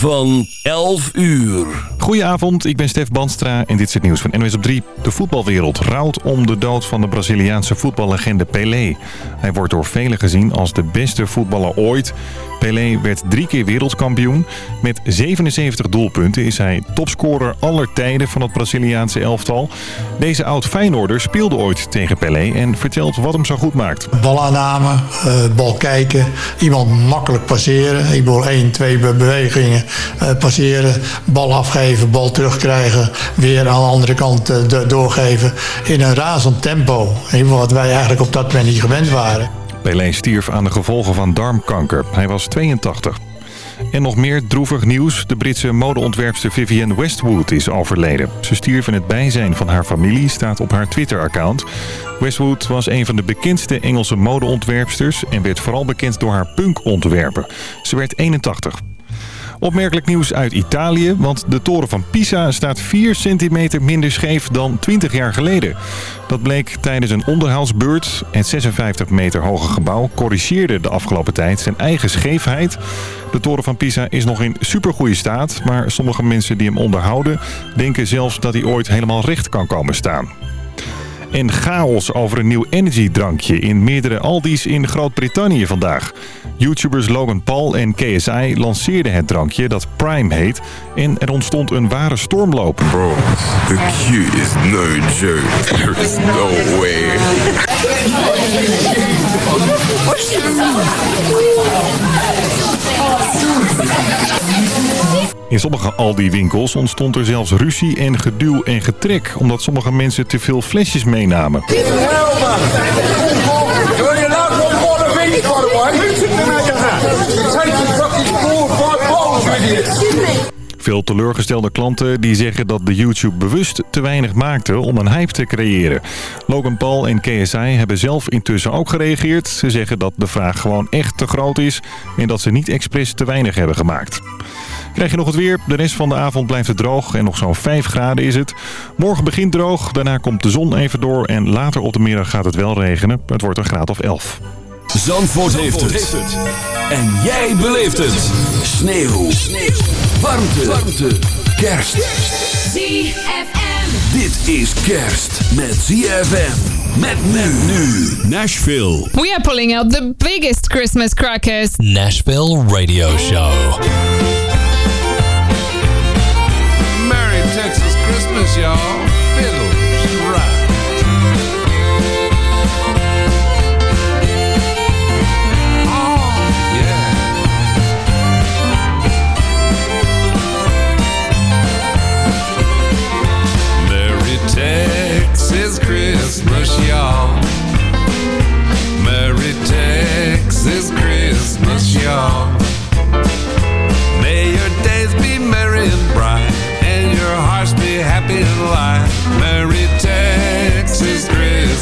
van 11 uur. Goedenavond, ik ben Stef Banstra en dit is het nieuws van NOS op 3. De voetbalwereld rouwt om de dood van de Braziliaanse voetballegende Pelé. Hij wordt door velen gezien als de beste voetballer ooit. Pelé werd drie keer wereldkampioen. Met 77 doelpunten is hij topscorer aller tijden van het Braziliaanse elftal. Deze oud-Feyenoorder speelde ooit tegen Pelé en vertelt wat hem zo goed maakt. Balaanname, uh, bal kijken, iemand makkelijk passeren. Ik bedoel één, twee bewegingen passeren, bal afgeven, bal terugkrijgen. Weer aan de andere kant uh, doorgeven in een razend tempo. Wat wij eigenlijk op dat moment niet gewend waren. Pelé stierf aan de gevolgen van darmkanker. Hij was 82. En nog meer droevig nieuws. De Britse modeontwerpster Vivienne Westwood is overleden. Ze stierf in het bijzijn van haar familie, staat op haar Twitter-account. Westwood was een van de bekendste Engelse modeontwerpsters... en werd vooral bekend door haar punkontwerpen. Ze werd 81. Opmerkelijk nieuws uit Italië, want de toren van Pisa staat 4 centimeter minder scheef dan 20 jaar geleden. Dat bleek tijdens een onderhoudsbeurt. Het 56 meter hoge gebouw corrigeerde de afgelopen tijd zijn eigen scheefheid. De toren van Pisa is nog in supergoeie staat, maar sommige mensen die hem onderhouden denken zelfs dat hij ooit helemaal recht kan komen staan. En chaos over een nieuw energiedrankje in meerdere Aldi's in Groot-Brittannië vandaag. YouTubers Logan Paul en KSI lanceerden het drankje dat Prime heet. En er ontstond een ware stormloop. Bro, the queue is no joke. There is no way. In sommige Aldi-winkels ontstond er zelfs ruzie en geduw en getrek... omdat sommige mensen te veel flesjes meenamen. Veel teleurgestelde klanten die zeggen dat de YouTube bewust te weinig maakte om een hype te creëren. Logan Paul en KSI hebben zelf intussen ook gereageerd. Ze zeggen dat de vraag gewoon echt te groot is en dat ze niet expres te weinig hebben gemaakt. Krijg je nog het weer. De rest van de avond blijft het droog en nog zo'n 5 graden is het. Morgen begint droog, daarna komt de zon even door en later op de middag gaat het wel regenen. Het wordt een graad of 11. Zandvoort, heeft, het. En jij beleeft het. Sneeuw. Sneeuw. Warmte. Warmte. Kerst. ZFM. Dit is kerst met ZFM. Met men nu. Nashville. We are pulling out the biggest Christmas crackers. Nashville Radio Show. Christmas, y'all. Fiddles right. Oh, yeah. Merry Texas Christmas, y'all. Merry Texas Christmas, y'all.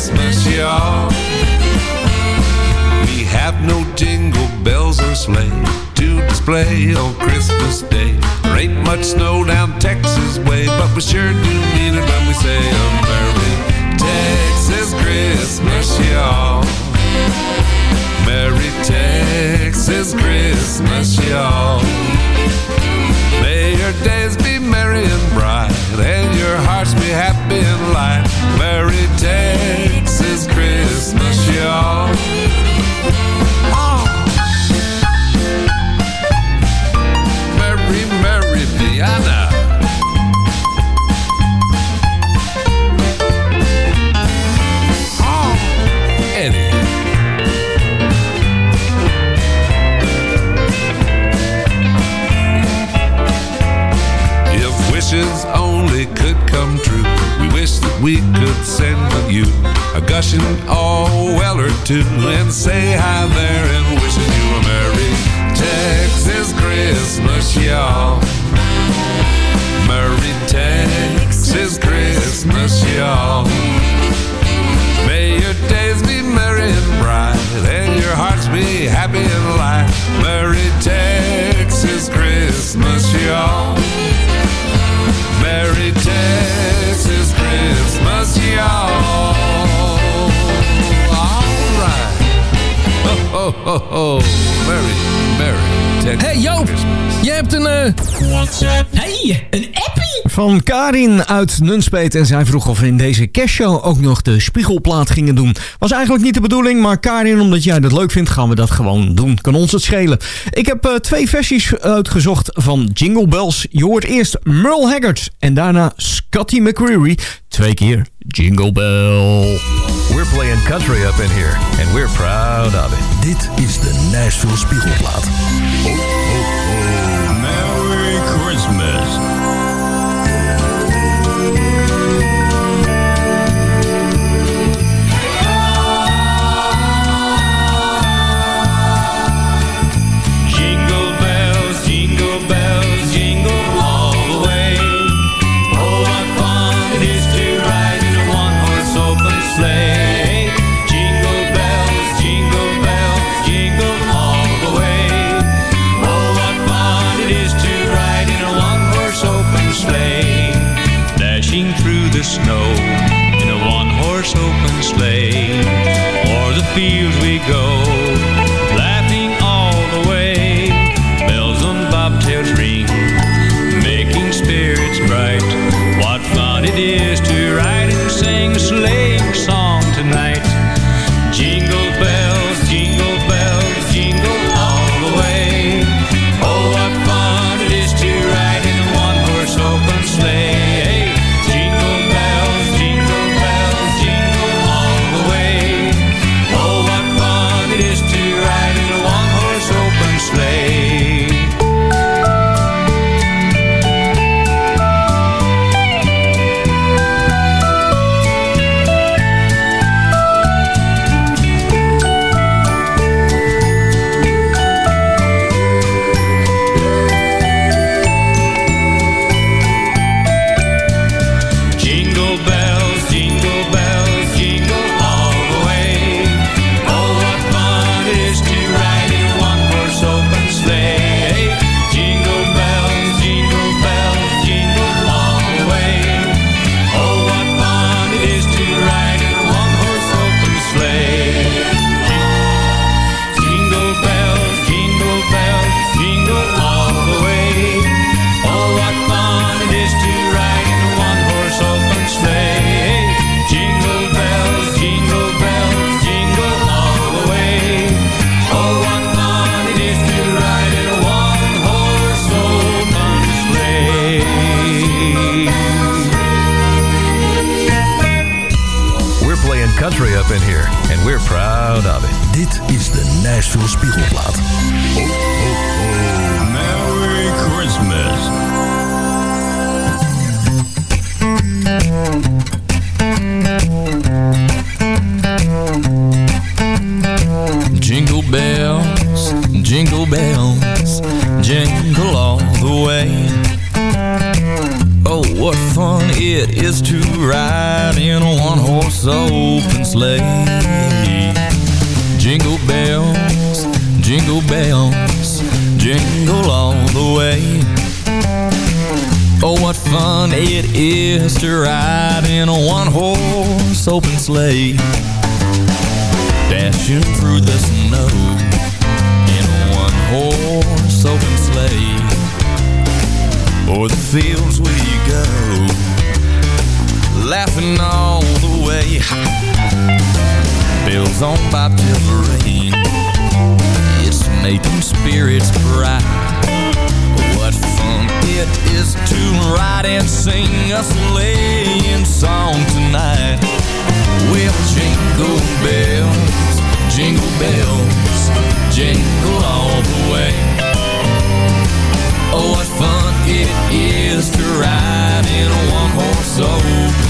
Christmas, y'all. We have no jingle bells or sleigh to display on Christmas Day. There ain't much snow down Texas way, but we sure do mean it when we say a Merry Texas Christmas, y'all. Merry Texas Christmas, y'all. May your days be merry and bright, and your hearts be happy and light. Merry Texas Christmas, y'all. Oh. A gushing all well or two and say hi there and wishing you a merry Texas Christmas, y'all. Merry Texas Christmas, y'all. May your days be merry and bright, and your hearts be happy and light. Merry Texas Christmas, y'all. Merry Texas Christmas, y'all. ho, ho, ho. Merry, merry. Hey Joop, jij hebt een... Uh... Hey, een appie! van Karin uit Nunspeet. En zij vroeg of we in deze cashshow ook nog de spiegelplaat gingen doen. Was eigenlijk niet de bedoeling, maar Karin, omdat jij dat leuk vindt, gaan we dat gewoon doen. Kan ons het schelen. Ik heb eh, twee versies uitgezocht van Jingle Bells. Je hoort eerst Merle Haggard en daarna Scotty McCreery. Twee keer Jingle Bell. We're playing country up in here and we're proud of it. Dit is de Nashville Spiegelplaat.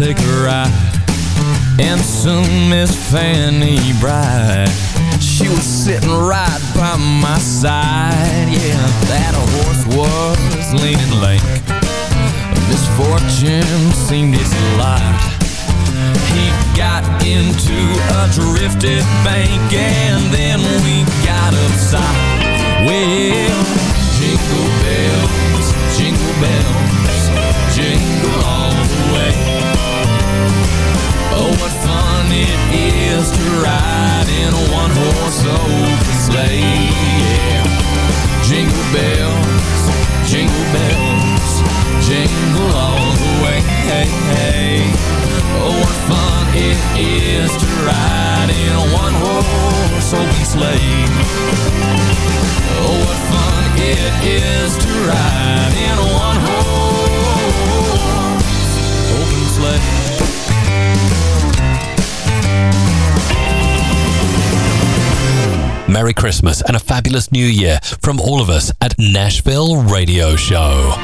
Take a ride. And soon Miss Fanny Bright, she was sitting right by my side. Yeah, that horse was leaning lake. Misfortune seemed his lot. He got into a drifted bank and then we got upside. Well, jingle bells, it is to ride in a one-horse open sleigh. Yeah. Jingle bells, jingle bells, jingle all the way. Hey, hey. Oh, what fun it is to ride in a one-horse open sleigh. Oh, what fun it is to ride in a one-horse open sleigh. Merry Christmas and a fabulous New Year from all of us at Nashville Radio Show.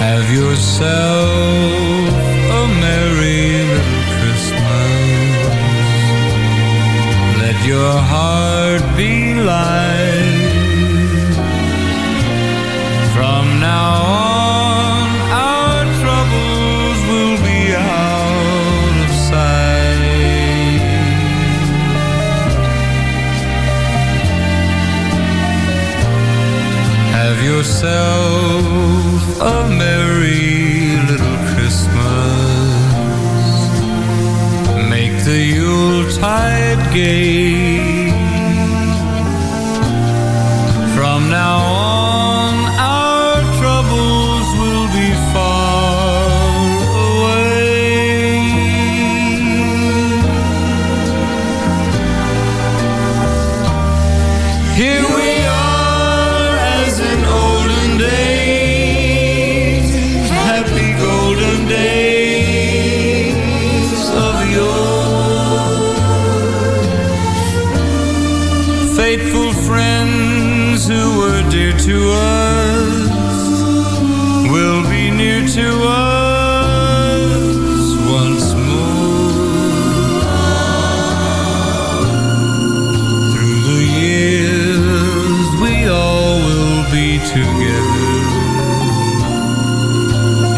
Have yourself a merry little Christmas. Let your heart be light. From now on, our troubles will be out of sight. Have yourself a merry little Christmas. Make the Yuletide gay. Now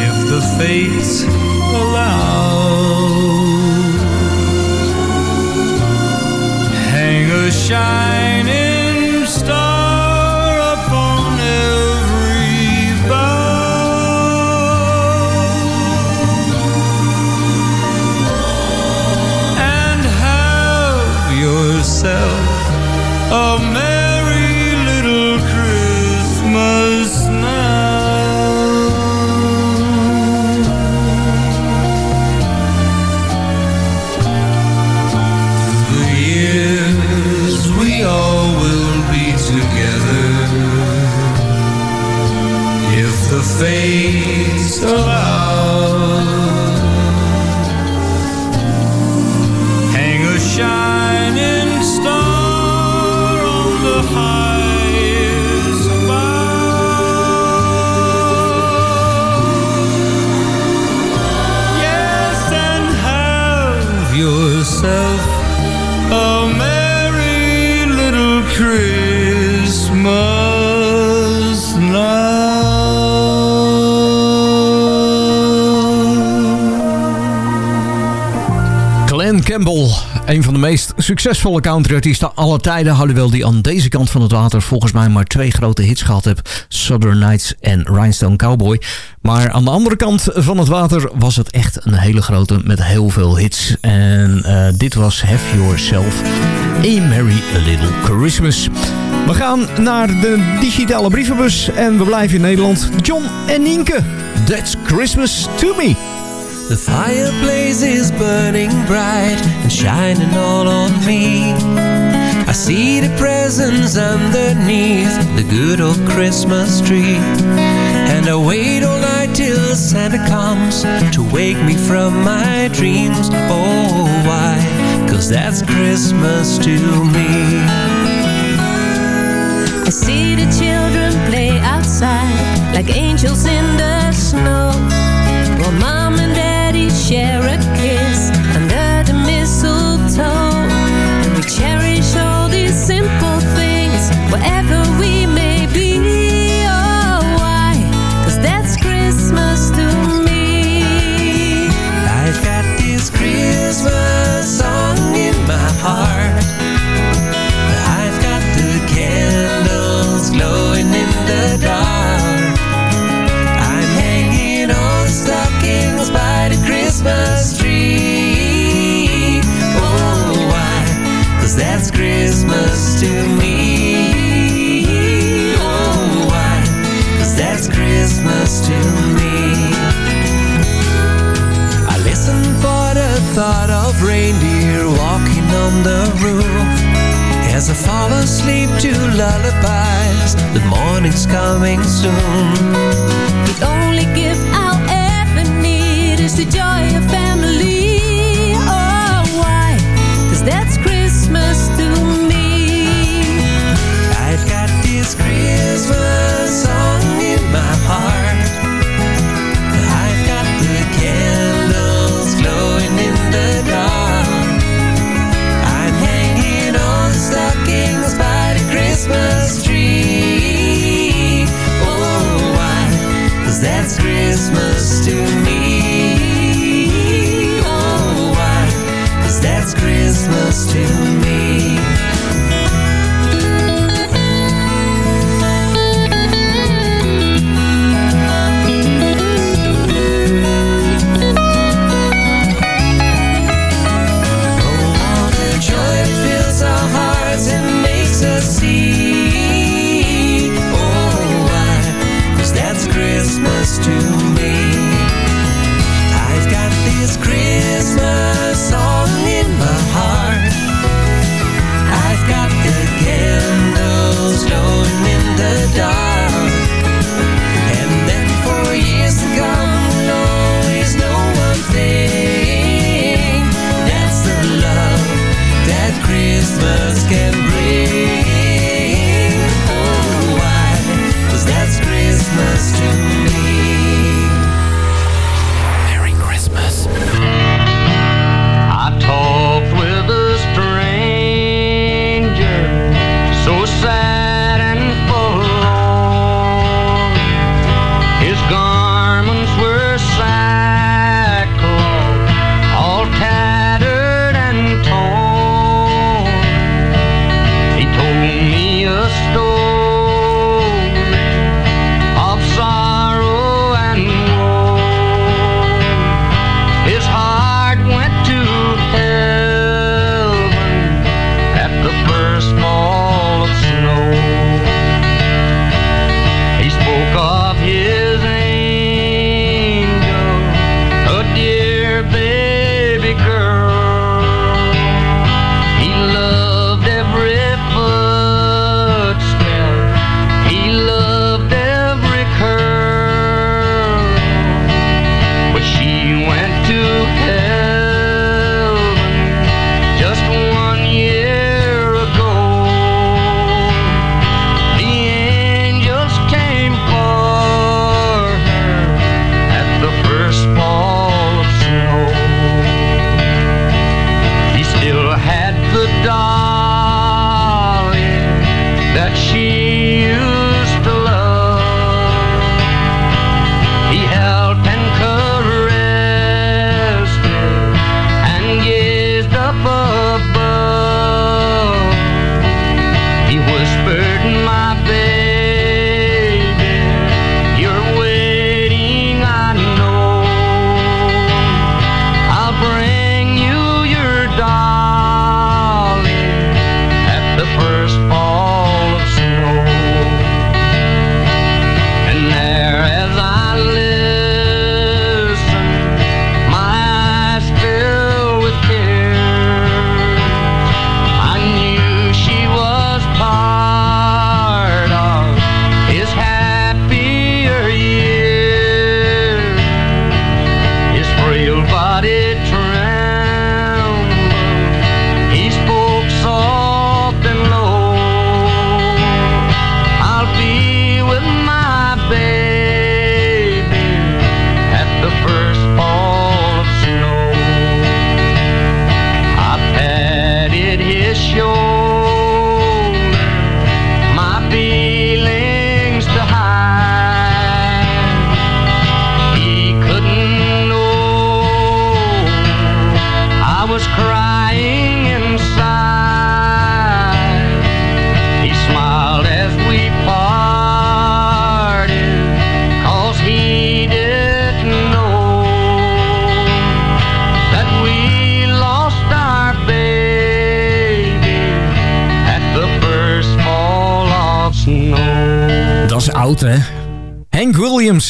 if the fates allow. Hang a shining if een van de meest succesvolle countryartiesten aller tijden. Alhoewel die aan deze kant van het water volgens mij maar twee grote hits gehad heeft. Southern Nights en Rhinestone Cowboy. Maar aan de andere kant van het water was het echt een hele grote met heel veel hits. En eh, dit was Have Yourself a Merry Little Christmas. We gaan naar de digitale brievenbus en we blijven in Nederland. John en Nienke, That's Christmas to Me. The fireplace is burning bright and shining all on me. I see the presents underneath the good old Christmas tree. And I wait all night till Santa comes to wake me from my dreams. Oh, why? Cause that's Christmas to me. I see the children play outside like angels in the snow. While mom and daddy share a kiss under the mistletoe. And we cherish all these simple things wherever The thought of reindeer walking on the roof as I fall asleep to lullabies. The morning's coming soon. If only gift I'll ever need is the joy of family. Christmas to me.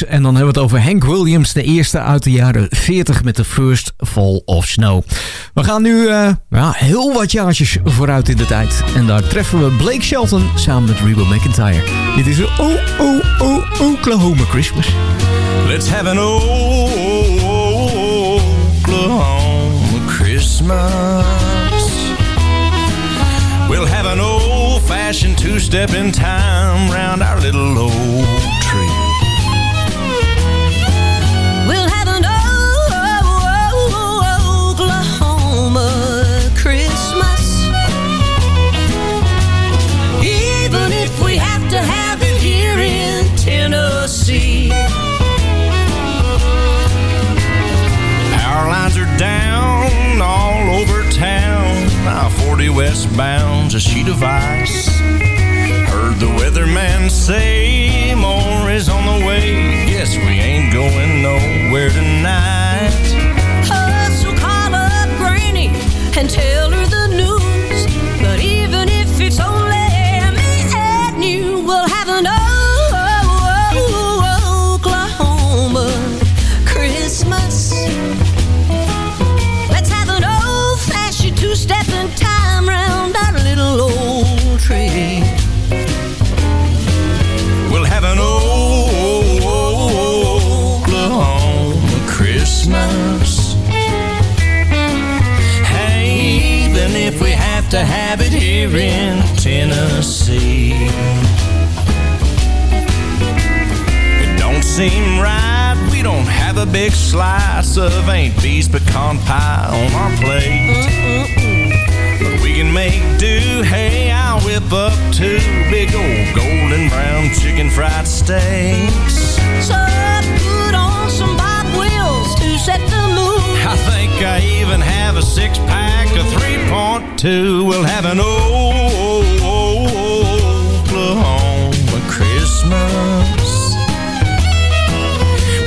En dan hebben we het over Hank Williams, de eerste uit de jaren 40 met de First Fall of Snow. We gaan nu uh, ja, heel wat jaartjes vooruit in de tijd. En daar treffen we Blake Shelton samen met Reba McIntyre. Dit is een Oh Oh Oh Oklahoma Christmas. Let's have an Oklahoma Christmas. We'll have an old-fashioned two-step in time round our little old westbound's a sheet of ice. Heard the weatherman say more is on the way. Guess we ain't going nowhere tonight. So call up Granny and tell to have it here in Tennessee. It don't seem right, we don't have a big slice of Aunt Bee's pecan pie on our plate. But we can make do, hey, I'll whip up two big old golden brown chicken fried steaks. So put on some Bob Wills to set the mood. I think I even have a six pack of 3.2. We'll have an old Oklahoma Christmas.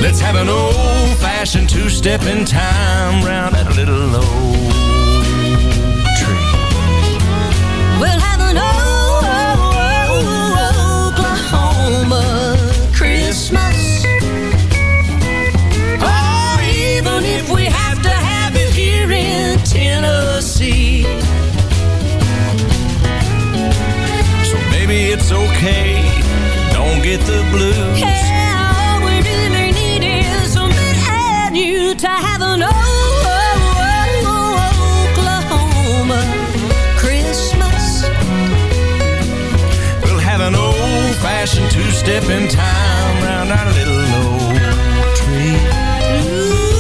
Let's have an old fashioned two step in time round that little old get the blues. Yeah, oh, all we really need is me and you to have an Oklahoma Christmas. We'll have an old fashioned two step in time round our little old tree. Two-step.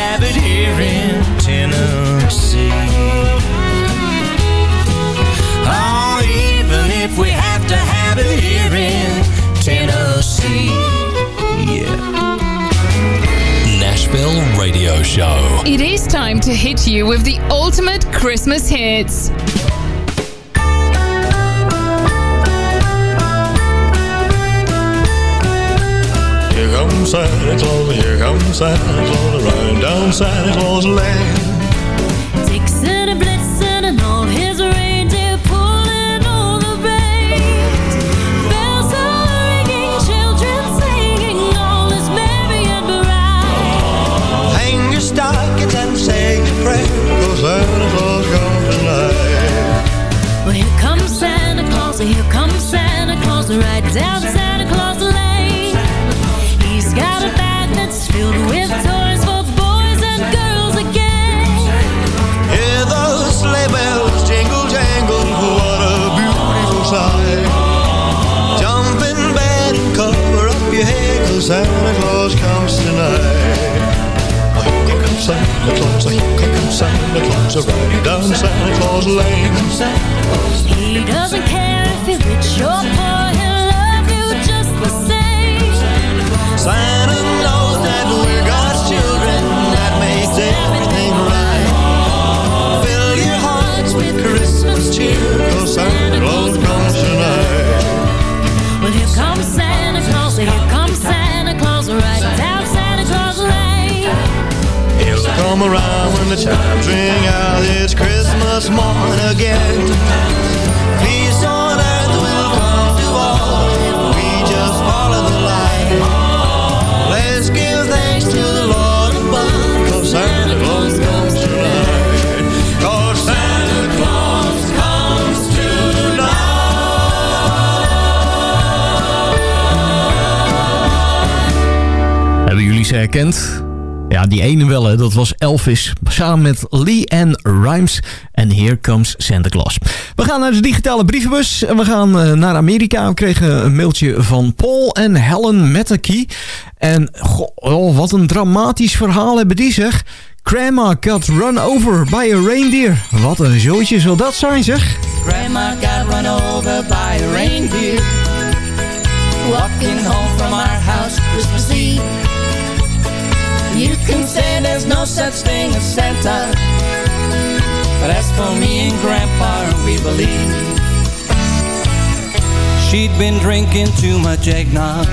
Here in Tennessee. Oh, even if we have to have it here in Tennessee. Nashville Radio Show. It is time to hit you with the ultimate Christmas hits. Santa Claus, here comes Santa Claus, riding down Santa Claus Lane. Santa Claus comes tonight. Oh, here comes Santa Claus, oh, here comes Santa Claus, riding down Santa Claus Lane. He doesn't care if you're rich or poor, he'll love you just the same. Santa knows that we're God's children, that makes everything right. Fill your hearts with Christmas cheer, cause Santa Claus comes the chimes ring out, it's Christmas morn again. Peace on earth will come to all if we just follow the light. Let's give thanks to the Lord above, cause Santa Claus comes tonight. Cause Santa Claus comes Hebben jullie ze herkend? Ja, die ene wel, dat was Elvis. Samen met Lee Ann Rimes. En Here Comes Santa Claus. We gaan naar de digitale brievenbus. En we gaan eh, naar Amerika. We kregen een mailtje van Paul en Helen Metterkey. En goh, oh, wat een dramatisch verhaal hebben die zeg. Grandma got run over by a reindeer. Wat een zootje zal dat zijn zeg. Grandma got run over by a reindeer. Walking home from our house Christmas Eve. Can say there's no such thing as Santa. But as for me and Grandpa, we believe. She'd been drinking too much eggnog.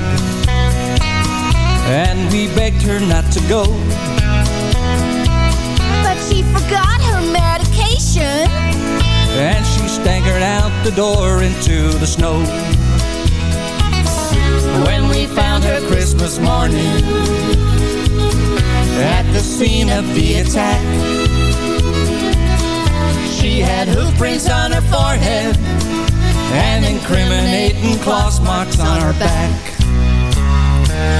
And we begged her not to go. But she forgot her medication. And she staggered out the door into the snow. When we found her Christmas morning at the scene of the attack, she had hoof prints on her forehead and incriminating claw marks on her back.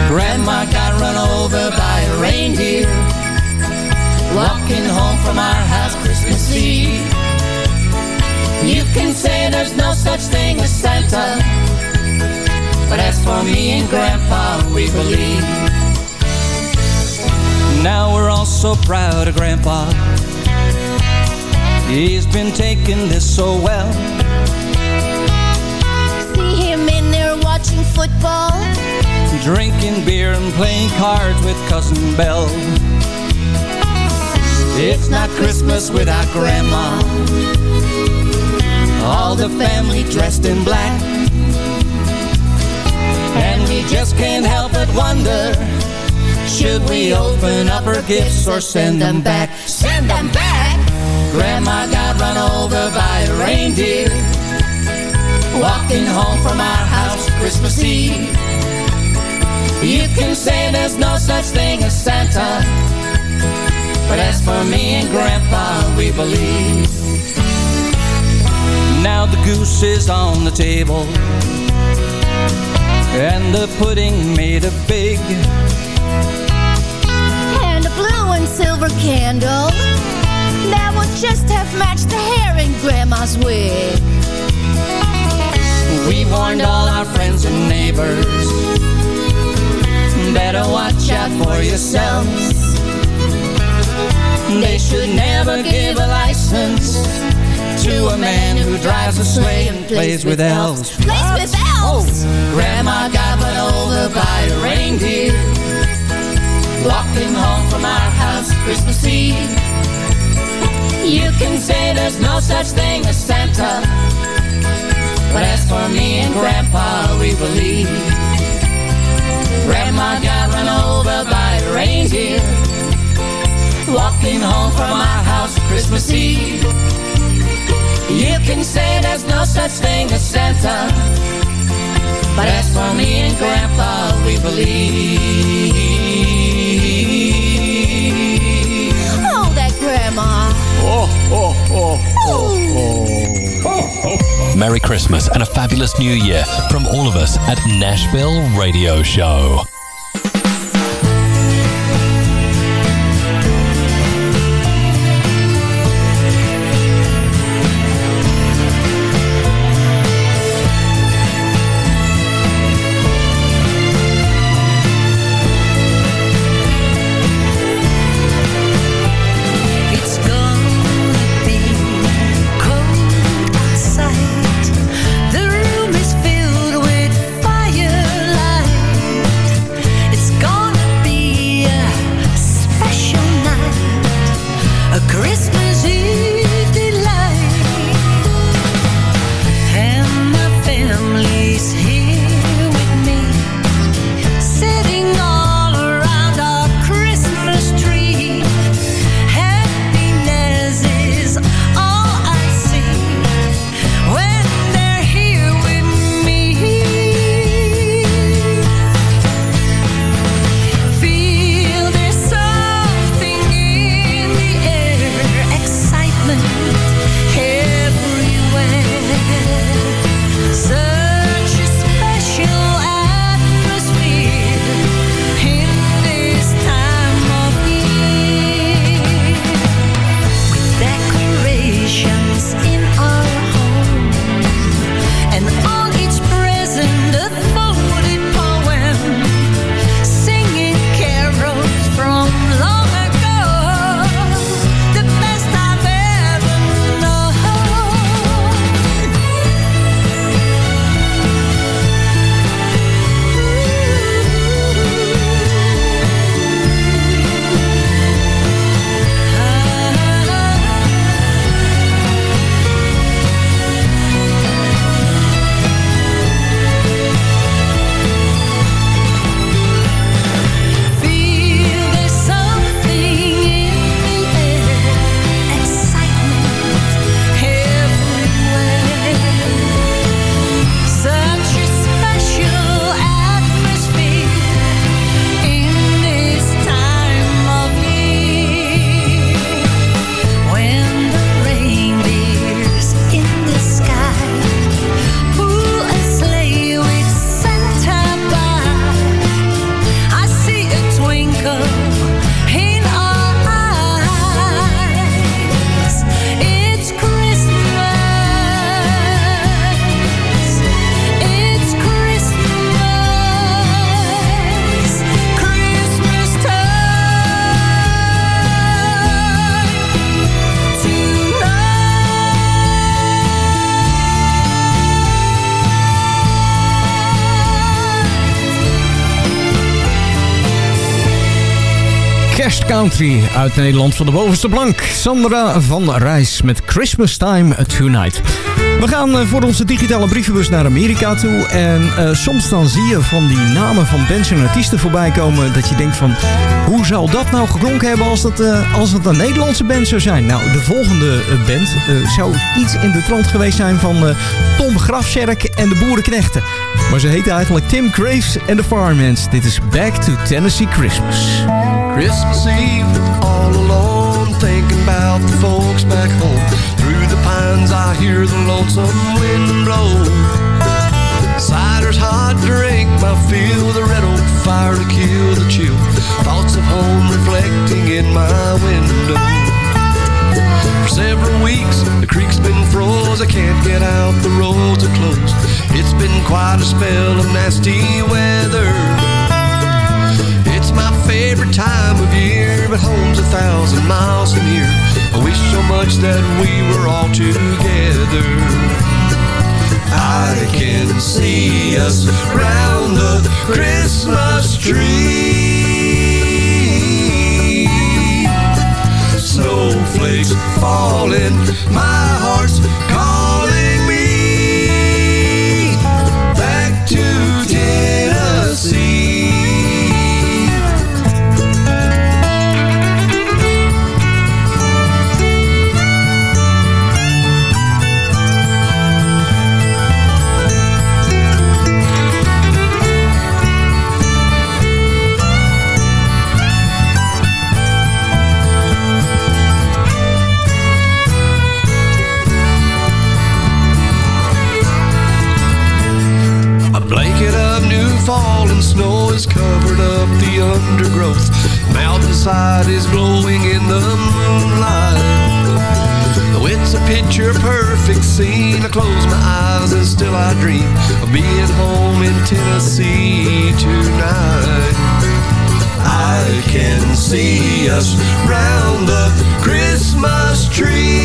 Grandma got run over by a reindeer walking home from our house Christmas Eve. You can say there's no such thing as Santa, but as for me and Grandpa, we believe. Now we're all so proud of Grandpa. He's been taking this so well. See him in there watching football. Drinking beer and playing cards with Cousin Mel. It's not Christmas without Grandma. All the family dressed in black. And we just can't help but wonder Should we open up her gifts or send them back? Send them back! Grandma got run over by a reindeer. Walking home from our house Christmas Eve. You can say there's no such thing as Santa. But as for me and Grandpa, we believe. Now the goose is on the table. And the pudding made of big silver candle that would just have matched the hair in Grandma's wig. We warned all our friends and neighbors Better watch out for yourselves They should never give a license To a man who drives a sleigh and plays with elves Plays with elves? Oh, Grandma got run over by a reindeer Walking home from our house Christmas Eve. You can say there's no such thing as Santa But as for me and Grandpa, we believe. Grandma got run over by a reindeer Walking home from our house Christmas Eve. You can say there's no such thing as Santa But as for me and Grandpa, we believe Merry Christmas and a fabulous New Year from all of us at Nashville Radio Show. Country uit Nederland van de bovenste plank. Sandra van Rijs met Christmas Time Tonight. We gaan eh, voor onze digitale brievenbus naar Amerika toe. En uh, soms dan zie je van die namen van bands en artiesten voorbij komen... dat je denkt van, hoe zou dat nou geklonken hebben als, dat, uh, als het een Nederlandse band zou zijn? Nou, de volgende band zou iets in de trant geweest zijn van Tom Grafzerk en de Boerenknechten. Maar ze heten eigenlijk Tim Graves en de Farmans. Dit is Back to Tennessee Christmas. Christmas Eve, all alone, thinking about the folks back home. Through the pines I hear the lonesome wind blow. Cider's hot drink, I feel the red oak fire to kill the chill. Thoughts of home reflecting in my window. For several weeks, the creek's been froze. I can't get out, the roads are closed. It's been quite a spell of nasty weather. Favorite time of year, but home's a thousand miles from here. I wish so much that we were all together. I can see us round the Christmas tree. Snowflakes falling, my heart's Is glowing in the moonlight. Oh, it's a picture perfect scene. I close my eyes and still I dream of being home in Tennessee tonight. I can see us round the Christmas tree.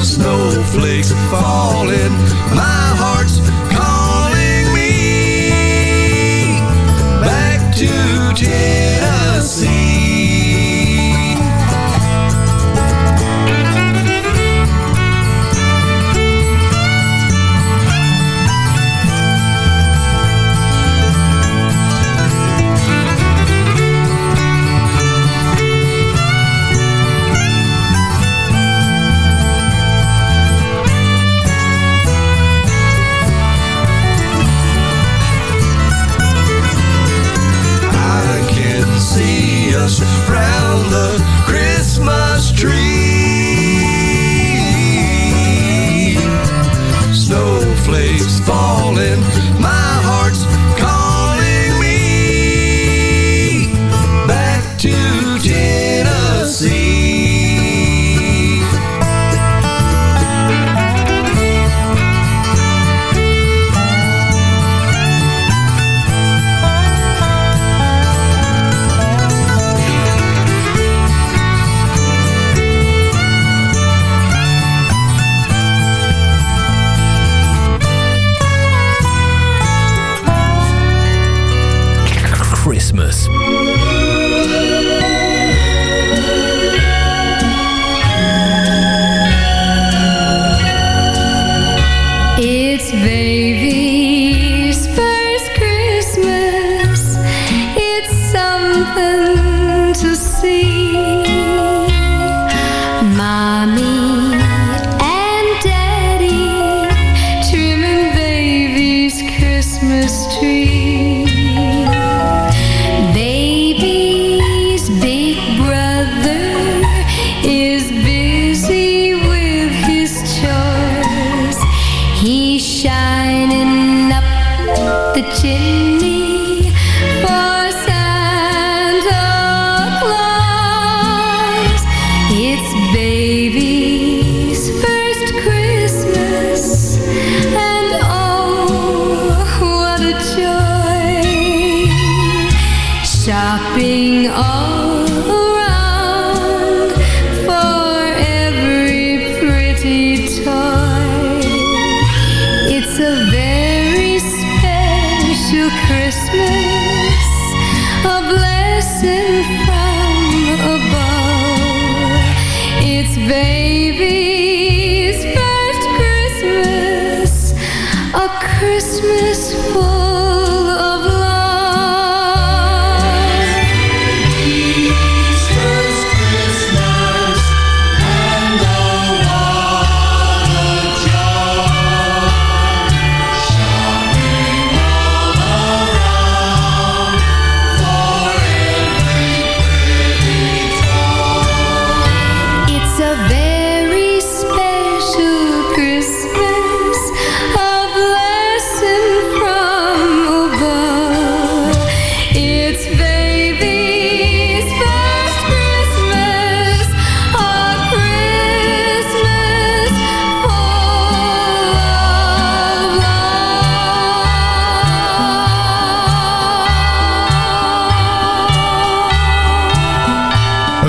Snowflakes falling, Christmas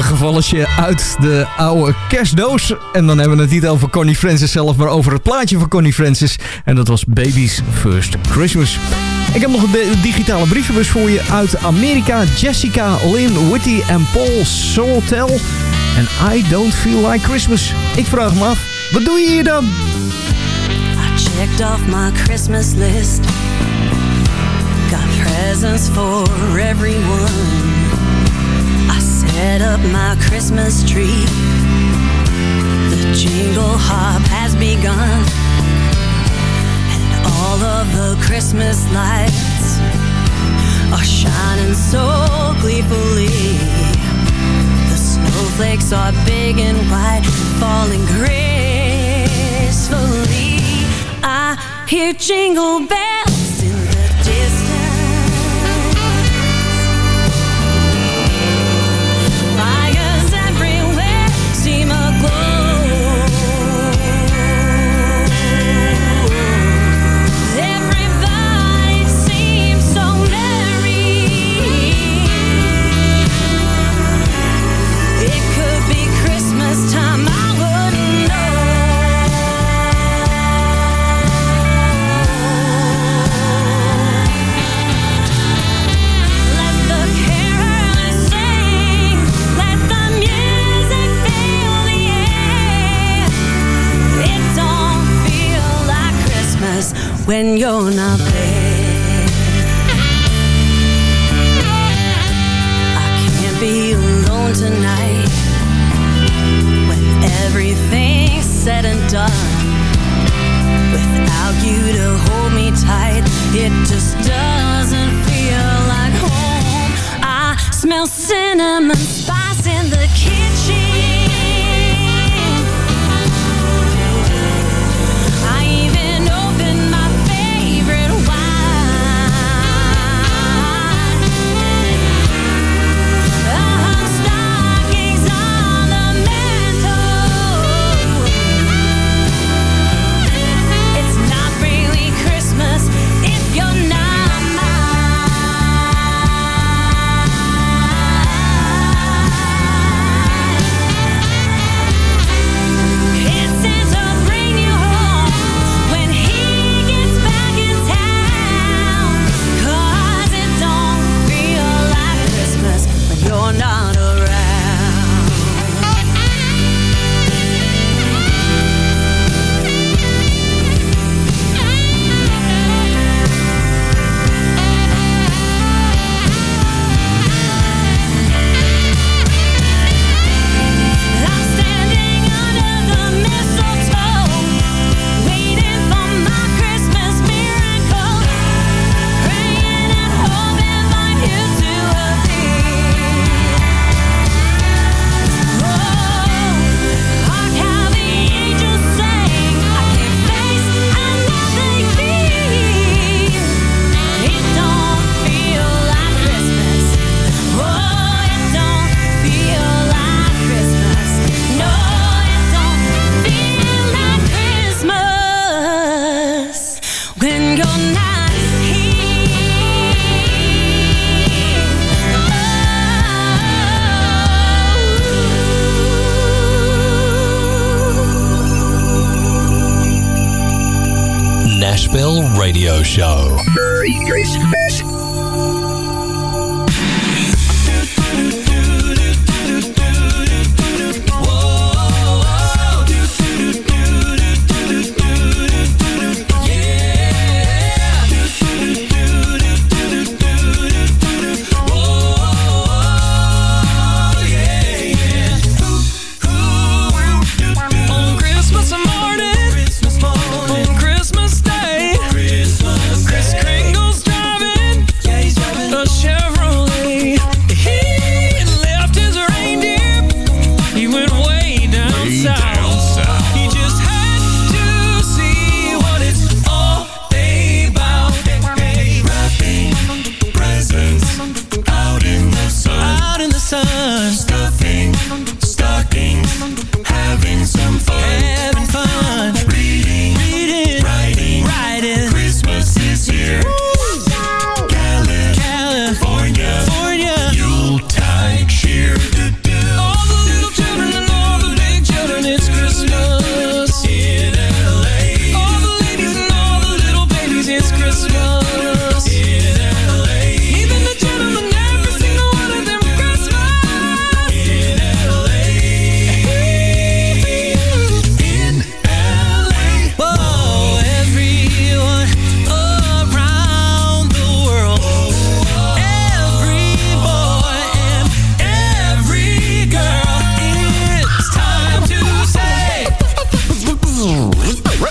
Gevalletje uit de oude kerstdoos. En dan hebben we het niet over Connie Francis zelf, maar over het plaatje van Connie Francis. En dat was Baby's First Christmas. Ik heb nog een digitale brievenbus voor je uit Amerika. Jessica, Lynn, Whitty en Paul Soltel. En I Don't Feel Like Christmas. Ik vraag me af, wat doe je hier dan? I checked off my Christmas list. Got presents for everyone. Set up my Christmas tree. The jingle hop has begun. And all of the Christmas lights are shining so gleefully. The snowflakes are big and white, falling gracefully. I hear jingle bells when you're not there. I can't be alone tonight when everything's said and done. Without you to hold me tight, it just doesn't feel like home. I smell cinnamon spice in the kitchen. Bill Radio Show.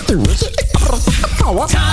There is a power.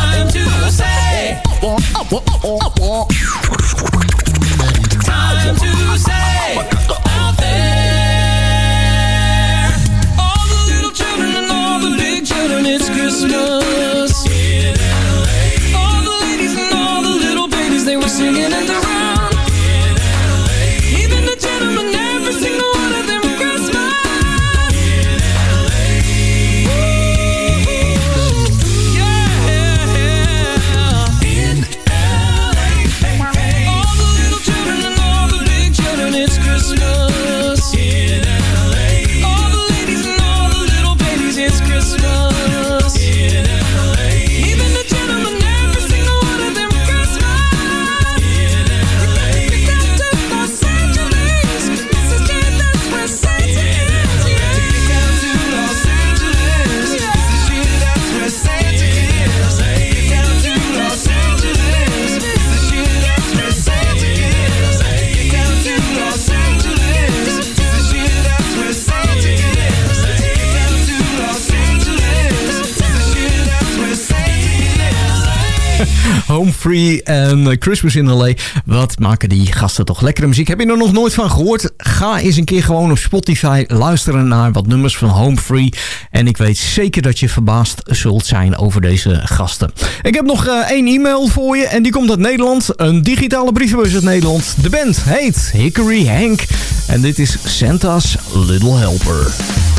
Christmas in LA. Wat maken die gasten toch lekkere muziek. Heb je er nog nooit van gehoord? Ga eens een keer gewoon op Spotify luisteren naar wat nummers van Home Free. En ik weet zeker dat je verbaasd zult zijn over deze gasten. Ik heb nog eh, één e-mail voor je en die komt uit Nederland. Een digitale brievenbus uit Nederland. De band heet Hickory Hank. En dit is Santa's Little Helper.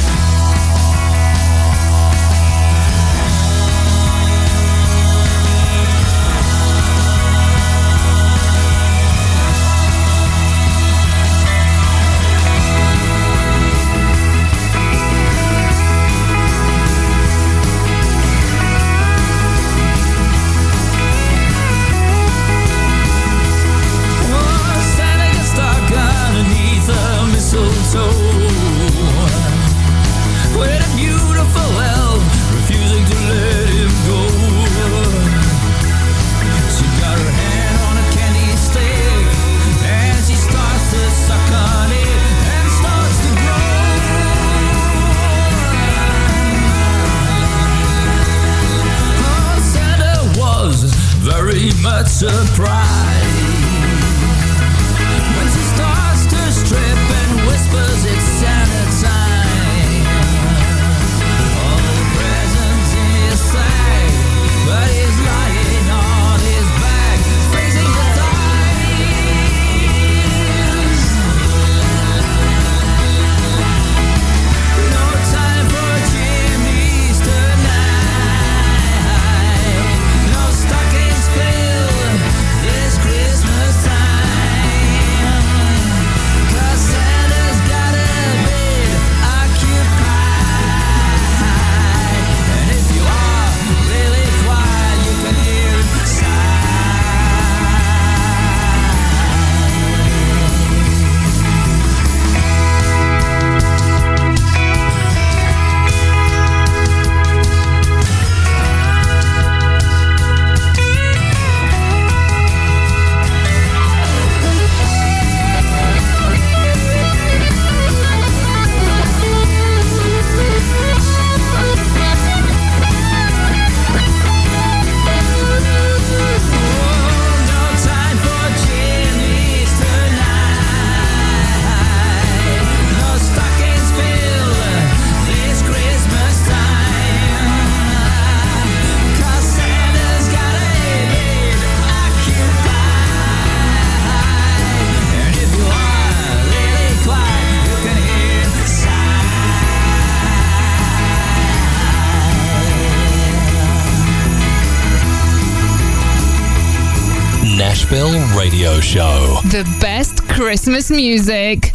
Nashville Radio Show. The best Christmas music.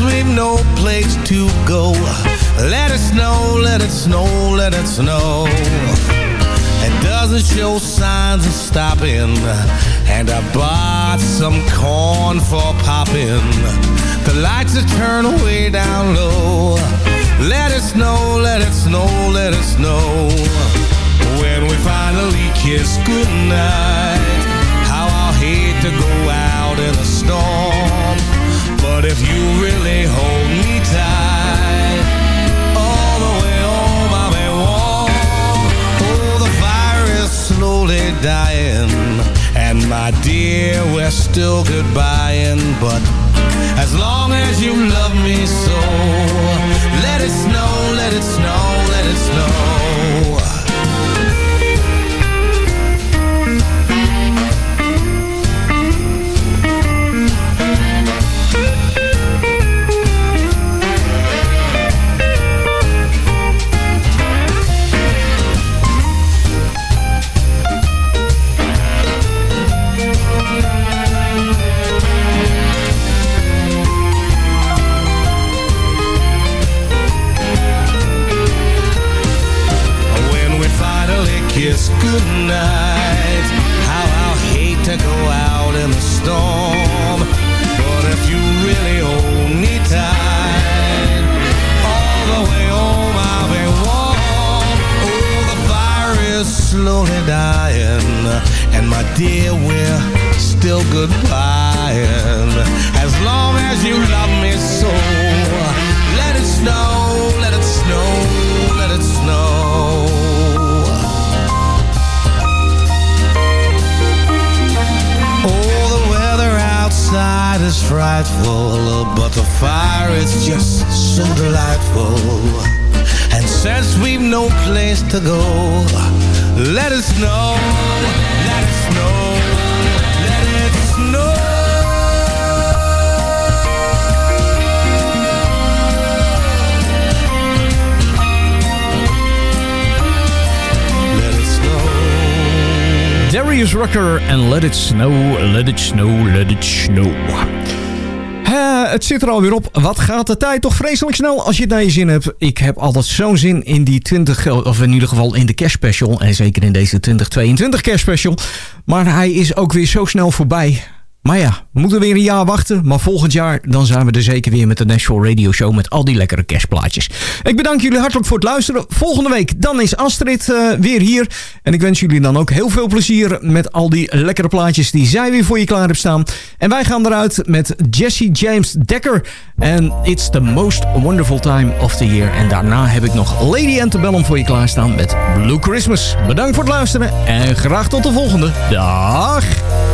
We've no place to go, let it snow, let it snow, let it snow. It doesn't show signs of stopping, and I bought some corn for popping. The lights are turned way down low. Let it snow, let it snow, let it snow. When we finally kiss goodnight, But if you really hold me tight, all the way home I'll be warm. Oh, the fire is slowly dying, and my dear, we're still goodbying. But as long as you love me so, let it snow, let it snow, let it snow. Het zit er alweer op. Wat gaat de tijd toch vreselijk snel als je het naar je zin hebt. Ik heb altijd zo'n zin in die 20, of in ieder geval in de kerstspecial. En zeker in deze 2022 kerstspecial. Maar hij is ook weer zo snel voorbij. Maar ja, we moeten weer een jaar wachten. Maar volgend jaar dan zijn we er zeker weer met de Nashville Radio Show. Met al die lekkere kerstplaatjes. Ik bedank jullie hartelijk voor het luisteren. Volgende week dan is Astrid eh, weer hier. En ik wens jullie dan ook heel veel plezier met al die lekkere plaatjes die zij weer voor je klaar heeft staan. En wij gaan eruit met Jesse James Dekker. En It's the most wonderful time of the year. En daarna heb ik nog Lady Antebellum voor je klaarstaan met Blue Christmas. Bedankt voor het luisteren en graag tot de volgende. Dag!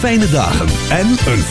Fijne dagen en een